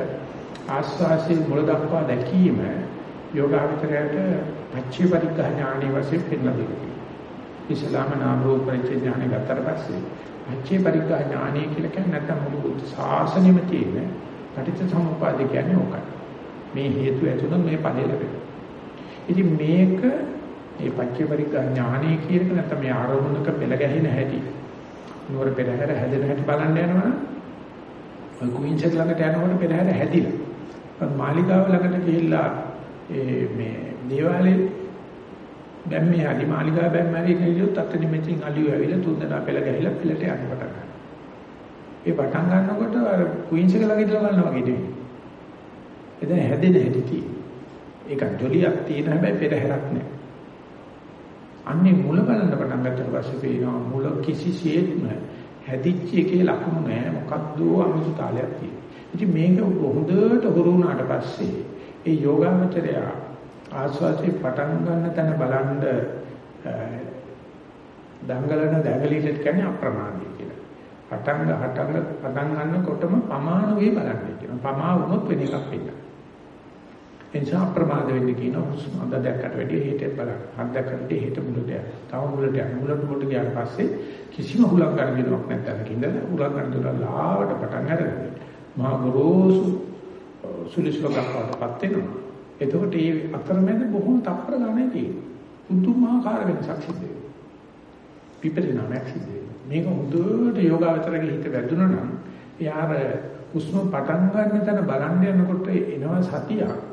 ආස්වාසයේ මුල දක්වා දැකීම යෝගාවචරයට පච්චේ පරිග්‍රහ ඥානෙ වශයෙන් පෙන්ලා දෙනවා. ඉස්ලාම නාම රූප පරිච්ඡේ ඥානෙ ගත්තට පස්සේ පච්චේ පරිග්‍රහ ඥානෙ කියලා කියන්නේ නැත්නම් මුළු බුද්ධ ශාසනෙම තියෙන පටිච්චසමුප්පාද කියන්නේ ඕකයි. මේ හේතු ඇතුළත මේ ඵලය ලැබෙනවා. ඉතින් මේක මේ පච්චේ පරිග්‍රහ ඥානෙ කියන එක නැත්නම් මේ ආරෝහණක පෙළ ගැහෙන හැටි නුවර පෙරහැර හැදෙන හැටි බලන්න යනවනම් ඔය කුයින්ස් එක ළඟට යනකොට පෙරහැර හැදිලා. මාලිගාව ළඟට ගිහිල්ලා ඒ මේ දේවාලේ බැම්මේ හරි මාලිගා බැම්ම හරි කියලොත් අතනි මෙතින් අලියු ඇවිල්ලා තුන්දෙනා පෙළ ගැහිලා පෙළට යන්න පටන් ගන්නවා. ඒ පටන් ගන්නකොට අර කුයින්ස් එක ළඟ ඉඳලා බලනවා වගේ නෙවෙයි. එතන හැදෙන හැටි තියෙනවා. ඒක ජොලියක් තියෙන හැබැයි පෙරහැරක් නෑ. අන්නේ මුල බලන්න පටන් ගත්තට පස්සේ පේනවා මුල කිසිසේත්ම හැදිච්ච එකේ ලකුණු නෑ මොකද්ද අමුතු තාලයක් තියෙනවා. ඉතින් මේක හොඳට හුරු වුණාට පස්සේ ඒ යෝගාවචරය ආස්වාදේ පටන් ගන්න තැන බලන්න දඟලන දැඟලිලට කියන්නේ අප්‍රමාදී කියලා. පටන් හටංග පටන් ගන්නකොටම පමාණු වේ බලන්නේ කියනවා. පමා වුණොත් වෙන එකක් වෙනවා. එනිසා අප්‍රමාද වෙන්න කියනවා. හුස්ම අද දැක්කට වැඩිය හිතේ බලන්න. අද දැක්කට හිත මුලට යන. තව මුලට යන. මුලට මුලට ගියාට පස්සේ කිසිම හුලක් ගන්නවක් නැත්නම් කින්දල හුලක් ගන්න දොර ලාවට පටන් අරගෙන මහා ගොරෝසු සුලිස්ලකප්පටපත් වෙනවා. එතකොට මේ අතරමැද බොහොම තප්පර ගණනේ තියෙනවා. පුදුමාකාර වෙනසක් සිද්ධ වෙනවා. විපරිණාමයක් සිද්ධ වෙනවා. මේක හොඳට යෝගාවචරගේ හිත වැදුනා නම් යාර හුස්ම පටන් ගන්න තැන බලන්න යනකොට එනවා සතියක්.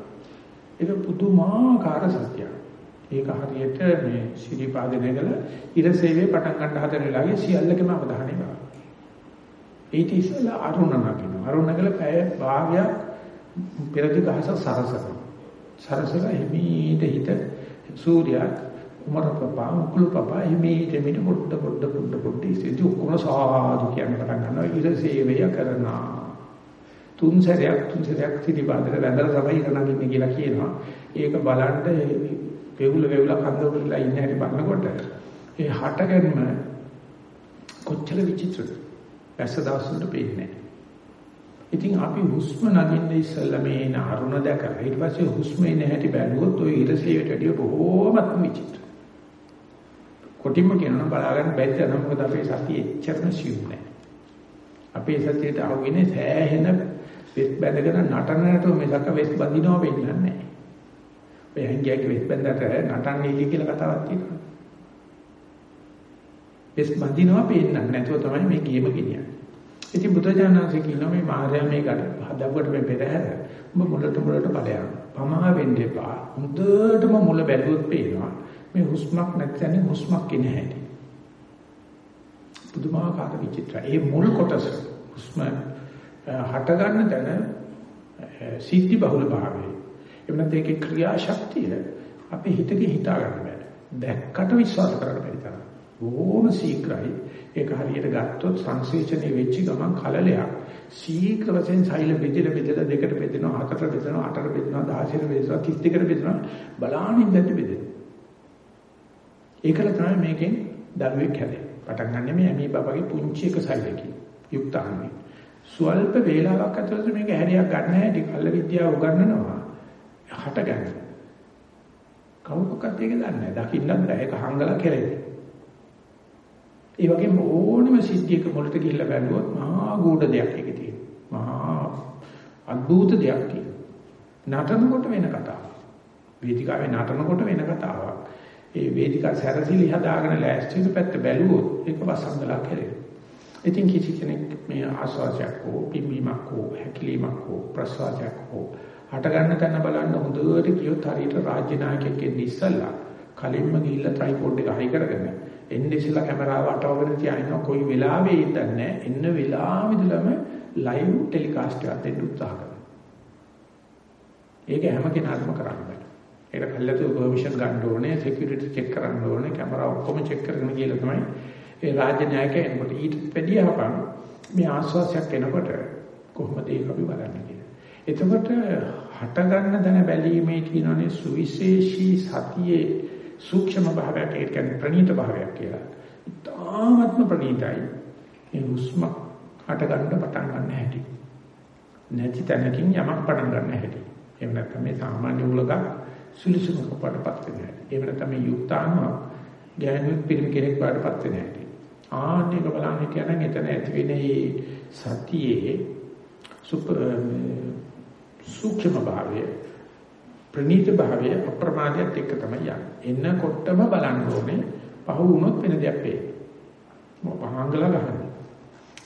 ඒක පුදුමාකාර සතියක්. ඒක හරියට මේ ශිරීපාද නැගල ඉරසේවේ පටන් ගන්න හදන වෙලාවේ සියල්ලකම අවධානය ගන්න. ඊට ඉස්සෙල්ලා අරුණ නගිනවා. අරුණ නගල පැය භාගයක් පෙරදි ගහස සරසනවා. සරසලා හිමීට හිත සූර්යයා උමර පපා උකුළු පපා මේ දෙමිට පොඩ පොඩ පොඩ පොඩ ඉතින් ඔක්කොම සාදු කියන පටන් ගන්නවා ඉර සේවය කරනවා තුන් සැරයක් තුන් සැරයක් සිටිපාදට වැඳලා තමයි ඉර නගින්නේ කියලා කියනවා. ඒක බලන්න වේගුල වේගුල කන්ද උඩලා ඉන්න හැටි බලනකොට ඒ හටගන්න කොච්චර විචිත්‍රද? වැස්ස දවස් වලට පේන්නේ ඉතින් අපි හුස්ම නගින්න ඉස්සෙල්ලා මේ එන අරුණ දැකලා ඊට පස්සේ හුස්ම එන හැටි බැලුවොත් ওই ඉරසේවට වැඩිය බොහෝමත්ම විචිත්‍ර කොටින්ම කියනවා බලාගන්න බැරි තරම් මොකද අපේ සතිය එච්චරම සියුම් නැහැ. අපේ සතියට අහුවෙන්නේ සෑහෙන වෙස් බැඳගෙන නටනට මේක වෙස් බඳිනවා වෙන්නේ නැහැ. ඔය හැංගියාගේ වෙස් බැඳකට නටන්නේ කියලා කතාවක් තියෙනවා. වෙස් බඳිනවා පේන්නේ නැතුව තමයි මේ ගේම ගෙනියන්නේ. ඉතින් බුදුජානනාංශ කියනවා මේ මාර්යා මේකට හදවට මේ පෙරහැර ඔබ මුලට මුලට ඵලයන්. පමහ වෙන්න එපා. හොඳටම මුල බැලුවොත් පේනවා. මේ හුස්මක් නැත්නම් හුස්මක් ඉන්නේ හැටි. පුදුමාකාර විචිත්‍රයි. ඒ මුල් කොටස හුස්ම හට ගන්න තැන සිද්ධි බහුල භාවය. එවනත් ඒකේ ක්‍රියාශක්තිය අපේ හිතේ හිතා ගන්න බෑ. දැක්කට විශ්වාස කරන්න බැරි තරම්. බොහොම ශීඝ්‍රයි. ඒක හරියට ගත්තොත් සංශ්ලේෂණය වෙච්ච ගමන් කලලයක් ශීඝ්‍ර වශයෙන් සෛල බෙදෙලා බෙදලා දෙකට බෙදෙනවා හතරට බෙදෙනවා අටට බෙදෙනවා 16ට බෙදෙනවා 32ට බෙදෙනවා බලානින් දැටි බෙදෙනවා ඒකල තමයි මේකෙන් දරුවෙක් හැදෙන්නේ. පටන් ගන්න මේ ඇමී බබගේ පුංචි එක සෛලකින් යුක්තාන්නේ. ස්වල්ප වේලාවක් ඇතුළත මේක හැරියක් ගන්න හැටි කල්ල විද්‍යාව උගන්වනවා. හට ගන්න. කවුරුකත් ඒක දන්නේ නැහැ. දකින්නත් බෑ. ඒක හංගලා කෙරෙන්නේ. ඒ වගේම ඕනම සිද්ධියක මුලට ගිහිල්ලා බැලුවොත් මහා ගුඩ දෙයක් එකේ තියෙනවා. මහා අద్భుත දෙයක් තියෙනවා. නටනකොට වෙන කතාවක්. වේදිකාවේ නටනකොට වෙන කතාවක්. ඒ වේදිකා සැරසිලි හදාගෙන ලෑස්ති වෙන පැත්ත බැලුවොත් ඒක වසංගලා කෙරේ. ඉතින් කිසි කෙනෙක් මේ ආස්වාදයක් හෝ පිම්බීමක් හෝ හැකිලීමක් හෝ ප්‍රසවාසයක් හෝ හට ගන්න තැන බලන්න හොඳට කියොත් හරියට රාජ්‍ය නායකයෙක් එන්නේ ඉස්සල්ලා කලින්ම ගිහිල්ලා ට්‍රයිපෝඩ් එක හයි කරගෙන එන්නේ ඉස්සලා කැමරාව අටවගෙන තියාගෙන කොයි වෙලාවෙ ඉඳන්නේ එන්න වෙලාවෙදිලම ලයිව් ටෙලිකාස්ට් එකක් දෙන්න උත්සාහ කරනවා. ඒක හැම කෙනාටම කරන්න බෑ. ඒක කල්ලාතු පර්මිෂන් ගන්න ඕනේ, සිකියුරිටි චෙක් කරන්න ඕනේ, කැමරා ඔක්කොම චෙක් කරගෙන කියලා තමයි ඒ රාජ්‍ය න්‍යායකයන් එනකොට ඊට වැඩිය හපන් මේ ආස්වාසයක් එනකොට කොහොමද ඒක අපි බලන්නේ කියලා. එතකොට හට ගන්න දන බැලීමේ කියනනේ සුවිශේෂී සතියේ සූක්ෂම භාවයක් ඒ කියන්නේ ප්‍රණීත භාවයක් කියලා. ඉතාමත්ම ප්‍රණීතයි. මේ හුස්ම හට ගන්න පටන් ගන්න හැටි. නැති තැනකින් යමක් පටන් ගන්න හැටි. එහෙම නැත්නම් මේ සාමාන්‍ය උලක සුළුසුමක පාඩපත් වෙන්නේ. එහෙම නැත්නම් මේ යුක්තාන ගෑනුත් පිළිම කෙනෙක් පාඩපත් වෙන්නේ නැහැ. ආන්නේක බලන්න කියන එතන ඇති වෙන මේ සතියේ සුප සූක්ෂම භාවය ප්‍රනීත භාවය අප්‍රමාදයට එක්ක තමයි යන්නේ. එන්නකොටම බලන්න ඕනේ පහ වුණොත් වෙන දෙයක් වෙයි. මොකහංගලා ගන්න.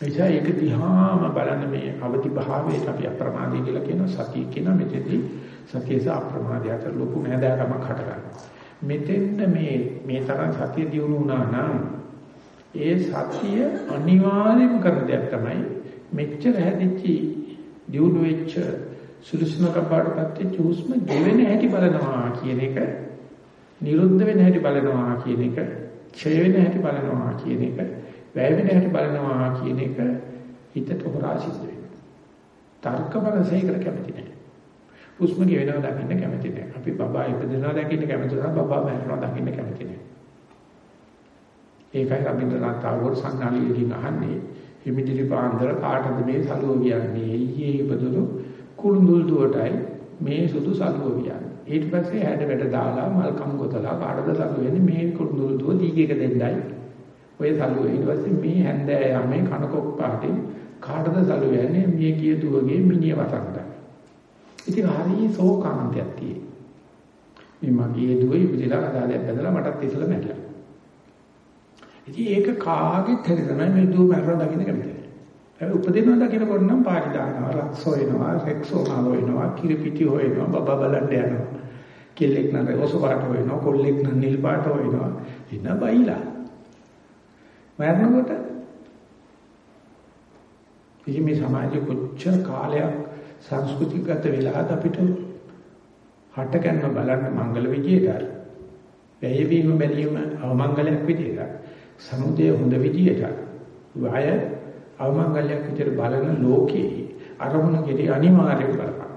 එනිසා ඒක දිහාම බලන්න මේ අවදි භාවයට අපි අප්‍රමාදී කියලා කියන සතිය කියන මෙතෙදි සතියස අප්‍රමාදය අතර ලොකු නෑදෑකමක් හට ගන්නවා. මෙතෙන්ද මේ මේ තරම් සතිය දියුණු වුණා නම් ඒ සතිය අනිවාර්යයෙන්ම කරන දෙයක් තමයි මෙච්චර හැදිච්චි දියුණු වෙච්ච සුළුසුමක පාඩපත් වෙච්ච හුස්ම ගෙවෙන හැටි බලනවා කියන එක නිරුද්ධ වෙන හැටි බලනවා කියන එක ක්ෂය වෙන හැටි බලනවා කියන එක වැය වෙන හැටි බලනවා කියන එක හිතට හොරා සිද්ධ වෙනවා. තර්ක බලසේකට කැමති නැහැ. හුස්ම ගෙවෙනවා දකින්න කැමති නැහැ. අපි බබා ඉපදෙනවා දකින්න කැමති නැහැ. බබා මැරෙනවා දකින්න කැමති නැහැ. ඒකයි රබින්ද්‍රනාත් tagore සංඥාලියකින් අහන්නේ හිමිදිරි පාන්දර කාටද මේ සලුව කියන්නේ? ඊයේ ඉපදුණු කුළුඳුල් දුවටයි මේ සුදු සලුව කියන්නේ. ඊට පස්සේ හැඩ වැඩ දාලා මල්කම් ගොතලා කාටද සලුව වෙන්නේ මේ කුළුඳුල් දුව දීගයක දෙන්නයි. ඔය සලුව ඊට පස්සේ මේ හැන්දෑ යමේ කනකොක් පාටින් කාටද සලුව වෙන්නේ මේ කිය දුවගේ මිනිය වසන්තයි. ඉතින් හරිය ශෝකාන්තයක් තියෙයි. මේ මගේ දුව ඉපදිලා අදාලයක් බඳලා මටත් ඉස්සලා මැරිලා. ඉතින් ඒක කාගෙත් හැරි තමයි මේ දුව මැරලා දකින්න කැමති. හැබැයි උපදිනවා දකින්නකොට නම් පාටි දානවා, රක්ස් හොයනවා, සෙක්ස් හොයනවා, කිරිපිටි හොයනවා, බබා බලන්න යනවා. කෙල්ලෙක් නම් රෝස පාට හොයනවා, කොල්ලෙක් නම් නිල් පාට හොයනවා. ඉන්න බයිලා. මරනකොට ඉතින් මේ සමාජයේ කොච්චර කාලයක් සංස්කෘතිගත වෙලාද අපිට හට ගන්න බලන්න මංගල විජේට වැයවීම බැලීම අවමංගලයක් විදියට සමුදය හොඳ විදියට. වය අවමංගලයක් විදියට බලන ලෝකේ අරමුණ කෙරේ අනිවාර්ය බලපං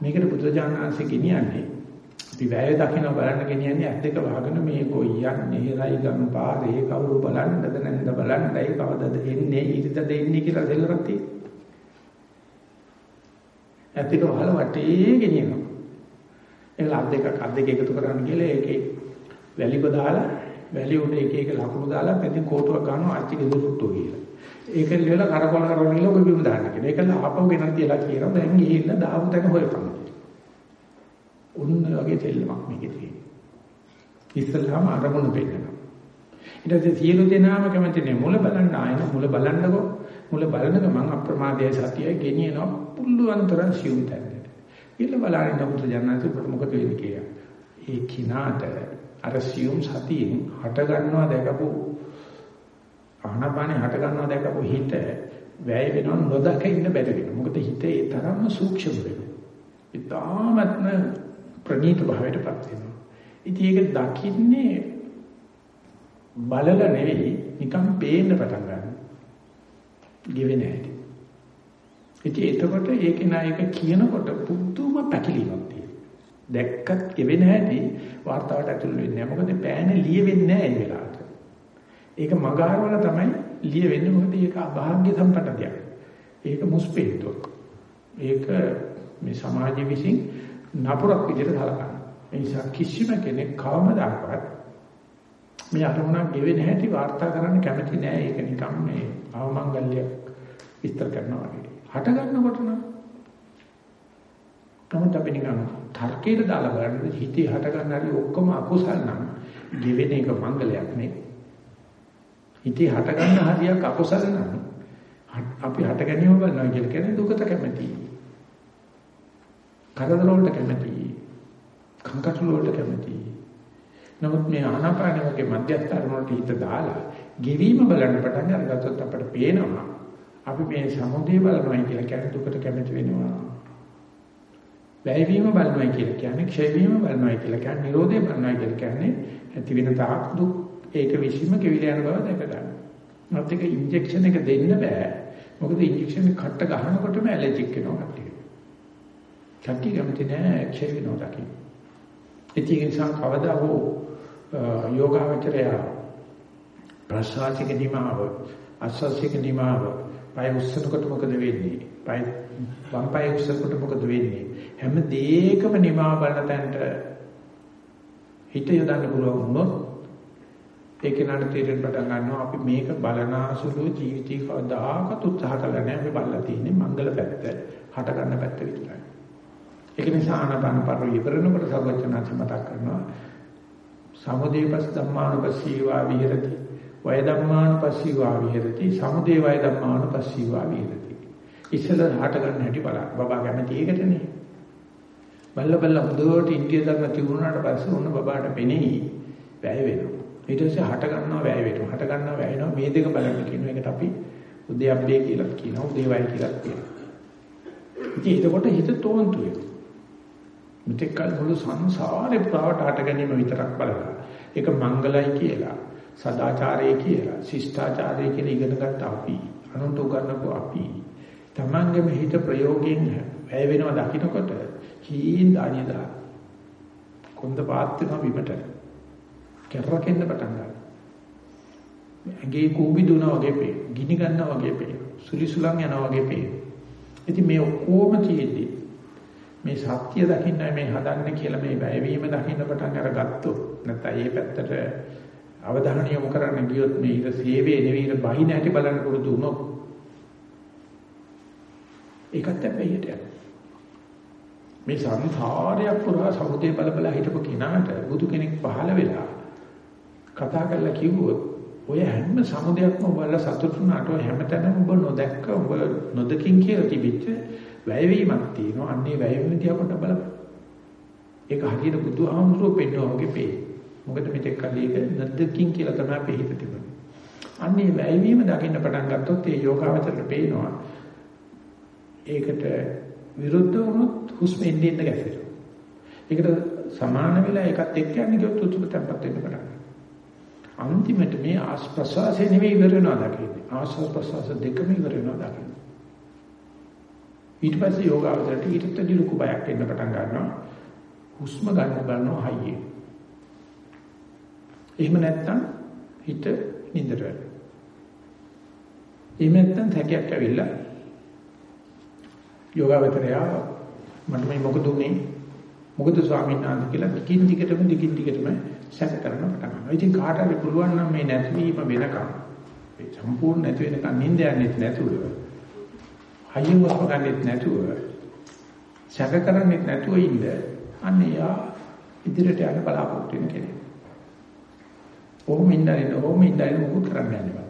මේකට බුදුරජාණන්සේ ගෙනියන්නේ. අපි වැය දකින්න බලන්න ගෙනියන්නේ ඇස් දෙක වහගෙන මේ කොයියන්නේ රයි ගම් පාරේ කවුරු බලන්නද නැන්ද බලන්නයි කවදද එන්නේ ඊටද එන්නේ කියලා දෙල්ලරක් තියෙනවා ඇස් දෙක වහලා වටේ ගෙනියනවා. ඒක ලක් දෙකක් අත් දෙක එකතු කරන්න කියලා ඒකේ වැලිප දාලා වැලි උඩ එක එක ලකුණු දාලා පැතින් කෝටුවක් ගන්නවා අච්චි ගෙදරුට්ටෝ කියලා. ඒක ලියලා කරකොල කරගෙන ඉල ඔබ බිම දාන්න කියලා. ඒකල ආපහු ගෙනත් තියලා කියනවා දැන් ගිහිල්ලා දාපු තැන හොයපන්. උන්න වගේ දෙල්ලමක් මේකේ තියෙනවා. ඉස්සල්ලාම අරමුණ පෙන්නනවා. ඊට පස්සේ සියලු දෙනාම කැමතිනේ මුල බලන්න ආයෙ මුල බලන්නකෝ මුල බලන ගමන් අප්‍රමාදයේ සතිය ගෙනියනවා පුළුවන් තරම් සියුම් තැනකට. ඊළ බලන්න නමුත් ජනනාති මොකද වෙන්නේ කියලා. ඒ කිනාට අර සියුම් සතියෙන් හට ගන්නවා දැකපු ආනාපානේ හට ගන්නවා දැකපු හිත වැය වෙනව නොදක ඉන්න බැරි වෙනවා. මොකද හිත ඒ තරම්ම සූක්ෂම වෙනවා. ඉතාමත්ම ප්‍රණීත භාවයටපත් වෙනවා. ඉතින් ඒක දකින්නේ බලලා නෙවෙයි නිකන් පේන්න පටන් ගන්නවා. ගෙවෙන්නේ නැහැ. ඉතින් එතකොට ඒකේ නායක කියනකොට පුදුම පැකිලීමක් දැක්කත් කෙවෙන හැටි වார்த்தාවට ඇතුල් වෙන්නේ නැහැ. මොකද පෑන ලියෙන්නේ නැහැ ඒ වෙලාවට. ඒක මගහරවල තමයි ලිය වෙන්නේ. මොකද ඒක අභාග්‍ය සම්පන්න දෙයක්. ඒක මුස්පේතුවක්. ඒක මේ සමාජය විසින් නපුරක් විදිහට හලකන. ඒ නිසා කිසිම කෙනෙක් කවමදාකවත් මේ අරමුණක් ගෙවෙන හැටි වාර්තා කරන්න කැමති නෑ. ඒක නිකම් මේ අවමංගල්‍යයක් විස්තර කරනවා වගේ. හට ගන්නකොට නම් නමුත් අපි නිකන් තර්කයට දාලා බලන්න හිතේ හට ගන්න හරි ඔක්කොම අකුසල් නම් ගෙවෙන එක මංගලයක් නේ. හිතේ හට ගන්න හරියක් අකුසල නම් අපි හට ගැනීම බලනවා කියලා කියන්නේ දුකට කැමැති. කරදර වලට කැමැති. කංකටොළු වලට කැමැති. නමුත් මේ ආනාපාන වගේ මධ්‍යස්ථාන වලට හිත දාලා ගෙවීම බලන්න පටන් අරගත්තොත් අපිට පේනවා අපි මේ සමුදේ බලනවා කියලා කියන්නේ දුකට කැමැති වෙනවා. වැයවීම බලනවා කියලා කියන්නේ ක්ෂය වීම බලනවා කියලා කියන්නේ නිරෝධය බලනවා කියලා කියන්නේ ඇති වෙන තාක් දුක් ඒක විශ්ීම කෙවිල යන බව දැක ගන්න. මත් එක ඉන්ජෙක්ෂන් එක දෙන්න බෑ. මොකද ඉන්ජෙක්ෂන් එක කට්ට ගහනකොටම ඇලර්ජික් වෙනවා කට්ටිය. කට්ටිය කැමති නෑ ක්ෂය වෙනවා දකින්න. ඒ නිසා කවදා හෝ යෝගාවචරය ප්‍රසාසික නිමාව අසසික නිමාව පය උස්සනකොට මොකද වෙන්නේ? පය වම් පය උස්සනකොට මොකද වෙන්නේ? හැම දෙයකම නිමා බලන තැනට හිත යොදන්න පුළුවන් වුණොත් ඒක නඩ තීරණ පටන් ගන්නවා. අපි මේක බලනාසුළු ජීවිතේ කවදාකවත් උත්සාහ කළා නැහැ. අපි බලලා තියෙන්නේ මංගල පැත්ත හට ගන්න පැත්ත විතරයි. ඒක නිසා ආනපන පරිවි ඉවරනකොට සර්වඥාන්සේ මතක් කරනවා සමුදේපස් ධම්මානුපස්සීවා විහෙරති වය ධම්මානුපස්සීවා විහෙරති සමුදේ වය ධම්මානුපස්සීවා විහෙරති. ඉස්සෙල්ලා හට ගන්න හැටි බලන්න. බබා කැමති ඒකටනේ. බල්ල බල්ල හොඳට ඉන්දිය ධර්ම තිබුණාට පස්සේ ඔන්න බබාට පෙනෙයි වැය වෙනවා. ඊට පස්සේ හට ගන්නවා වැය වෙනවා. හට ගන්නවා වැය වෙනවා. මේ දෙක බලන්න කියන එකට අපි උද්‍යප්පේ කියලා කියනවා. උදේවයි කියලා කියනවා. ඉතින් ඒකකොට හිත තෝන්තු වෙනවා. මෙතෙක් කල මුළු සංසාරේ පුරාවට හට ගැනීම විතරක් බලලා. ඒක මංගලයි කියලා, සදාචාරය කියලා, ශිෂ්ටාචාරය කියලා ඉගෙන ගත්ත අපි, අනුන්ට උගන්වපු අපි, තමන්ගේම හිත ප්‍රයෝගයෙන් වැය වෙනවා දකින්නකොට කීන් දානිය දා. කොන්ද පාත් වෙනවා බිමට. කැරරකෙන්න පටන් ගන්නවා. ඇඟේ කූඹි දුනා වගේ පේ. ගිනි ගන්නවා වගේ පේ. සුලිසුලන් යනවා වගේ පේ. ඉතින් මේ ඔක්කොම තියෙද්දි මේ සත්‍ය දකින්නයි මේ හදන්නේ කියලා මේ වැයවීම දකින්න පටන් අරගත්තොත් නැත්නම් ඒ පැත්තට අවධානය යොමු කරන්න ගියොත් මේ ඊට සේවයේ නෙවෙයි ඊට බහිණ ඇති බලන්න පුරුදු වුණොත් ඒකත් අපේට යනවා මේ සංසාරයක් පුරා සමුදේ බල බල හිටපු කෙනාට බුදු කෙනෙක් පහළ වෙලා කතා කරලා කිව්වොත් ඔය හැම සමුදයක්ම ඔබලා සතුටුනාට ඔය හැමතැනම ඔබ නොදැක්ක ඔබ නොදකින් කියලා තිබිච්ච වැයවීමක් තියෙනවා. අන්නේ වැයවීම දිහා කොට බලන්න. ඒක හරියට බුදුහාමුදුරුවෝ පෙන්වනවා වගේ පේ. මොකද මෙතෙක් කල්ලි ඒක නොදකින් කියලා තමයි අපි හිත තිබුණේ. අන්නේ වැයවීම දකින්න පටන් ගත්තොත් ඒ යෝගාවචරයට පේනවා. ඒකට විරුද්ධ වුණොත් හුස්ම එන්නේ එන්න ගැසෙනවා. ඒකට සමාන වෙලා ඒකත් එක්ක යන්නේ කිව්වොත් උතුම් තැම්පත් වෙන්න පටන් ගන්නවා. අන්තිමට මේ ආස්ප්‍රසාසය නෙවෙයි ඉවර වෙනවා දකින්නේ. ආස්වාස් ප්‍රසවාස දෙකම ඉවර වෙනවා දකින්නේ. ඊට පස්සේ යෝගාවචරයට ඊටත් දිලුකු බයක් එන්න පටන් ගන්නවා. හුස්ම ගන්න ගන්නවා හයියේ. එහෙම නැත්තම් හිත නින්දට වැටෙනවා. එහෙම නැත්තම් තැකයක් ඇවිල්ලා යෝගාවචරය මට මේ මොකද උනේ මොකද ස්වාමීන් වහන්සේ කියලා දිගින් දිගටම දිගින් දිගටම සැක කරන පටන් ගන්නවා. ඉතින් කාට හරි පුළුවන් නම් මේ නැතිවීම වෙනකම් ඒ සම්පූර්ණ නැති වෙනකම් නිින්ද යන්නේ නැතුව හයියෙන් වස්ම ගන්නෙත් නැතුව සැක කරන්නෙත් නැතුව ඉන්න අන්නේ යා ඉදිරියට යන්න බලාපොරොත්තු වෙන කෙනෙක්. ඕම ඉඳලා ඕම ඉඳලා මොකද කරන්න යන්නේ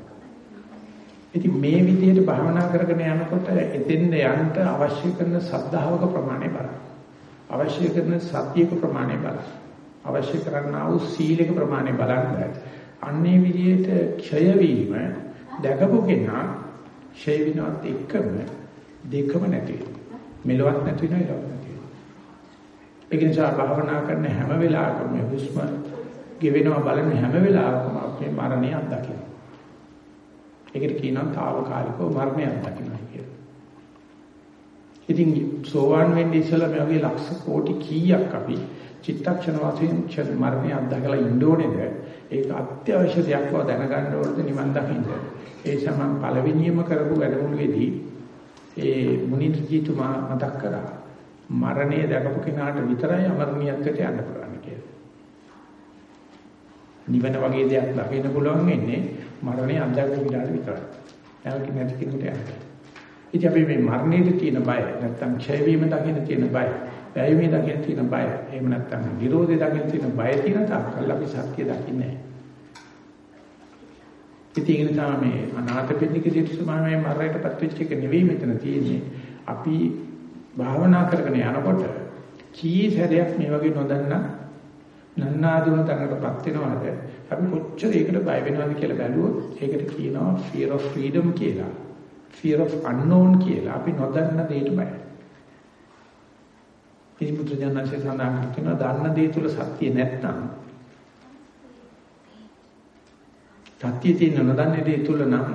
ඉතින් මේ විදිහට භාවනා කරගෙන යනකොට එතෙන්ද යන්න අවශ්‍ය කරන සද්ධාවක ප්‍රමාණය බලන්න. අවශ්‍ය කරන සතියක ප්‍රමාණය බලන්න. අවශ්‍ය කරනා වූ සීලක ප්‍රමාණය බලන්න. අන්නේ විදිහට ක්ෂය වීම දැකපු කෙනා ක්ෂය විනවත් එකම දෙකම නැති වෙනවා. මෙලොවක් නැති වෙනවා ඊළඟ නැති වෙනවා. ඒ නිසා භාවනා කරන හැම වෙලාවකම මේ හුස්ම ගෙවෙනවා බලන හැම වෙලාවකම අපේ මරණය අත්දකිනවා. ඒකට කියනවා తాවකාලිකව මරණය අත්දකිනවා කියලා. ඉතින් සෝවාන් වෙන්නේ ඉස්සෙල්ලා මේ වගේ ලක්ෂ කෝටි කීයක් අපි චිත්තක්ෂණ වශයෙන් ක්ෂණ මරණය අත්දකලා ඉන්න ඕනේද? ඒක අත්‍යවශ්‍ය දෙයක් බව දැනගන්න ඕනද නිවන් දකින්න. ඒ සමන් පළවෙනියම කරපු වැඩමුළුවේදී ඒ මුනිත්ජීතුමා මතක් කරා මරණය දැකපු කෙනාට විතරයි අමරණීයත්වයට යන්න පුළුවන් කියලා. නිවන වගේ දෙයක් දකින්න පුළුවන් වෙන්නේ මරණය අත්දැකපු කෙනාට විතරයි. ඒක නැති කෙනෙකුට යන්නේ. ඉතින් අපි මේ මරණයට තියෙන බය නැත්තම් ක්ෂය වීම දකින්න තියෙන බය, වැයීමේ දකින්න තියෙන බය, එහෙම නැත්තම් විරෝධය දකින්න තියෙන බය තියෙන තාක්කල් අපි සත්‍ය දකින්නේ නැහැ. ඉතින් ඒක නිසා මේ අනාථපිණ්ඩික සිටුමාමේ මරණයටපත් වෙච්ච එක නෙවෙයි මෙතන තියෙන්නේ. අපි භාවනා කරගෙන යනකොට කී සැරයක් මේ වගේ නොදන්නා නන්නාදුන තරකටපත් වෙනවද? අපි කොච්චර ඒකට බය වෙනවද කියලා බැලුවොත් ඒකට කියනවා fear of freedom කියලා. fear of unknown කියලා. අපි නොදන්න දෙයට බයයි. ඉතින් බුදුජානක සඳහන් කරනවා දන්න දේ තුල සත්‍ය නැත්නම් සත්‍ය තියෙන නොදන්නේ දේ තුල නම්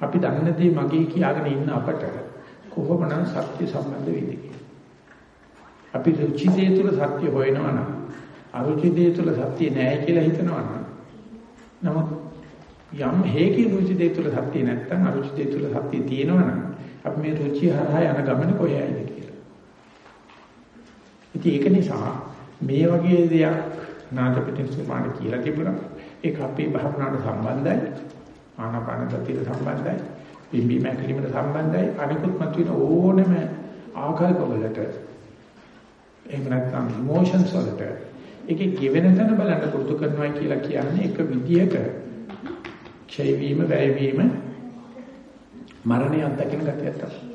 අපි දන්න දේ මගේ කියාගෙන ඉන්න අපට කොහොමනම් සත්‍ය සම්බන්ධ වෙන්නේ අපි රුචි දේ තුල සත්‍ය හොයනවා නම් අරුචි දේ තුල සත්‍ය නැහැ කියලා හිතනවා නම් නමුත් යම් හේකින් රුචි දේ තුල සත්‍ය නැත්නම් අරුචි දේ තුල සත්‍ය තියෙනවා නම් අපි මේ රුචි හරහා යන ගමන කොහේයිද කියලා. ඉතින් ඒක නිසා මේ වගේ දෙයක් නාථපිටිසුමාන කියලා තිබුණා. ඒක අපේ භාවනාවට සම්බන්ධයි. ආනාපාන සතියට සම්බන්ධයි. පිම්බි මැකිලිමට සම්බන්ධයි. අනිකුත් මතුවෙන ඕනම ආකල්ප වලට එහෙම නැත්නම් ඉමෝෂන්ස් වලට ඒකේ ගෙවෙන තැන බලන්න පුරුදු කරනවා කියලා කියන්නේ එක විදියක ක්ෂය වීම, වැය වීම, මරණය අත්දකින ගතියක් තමයි.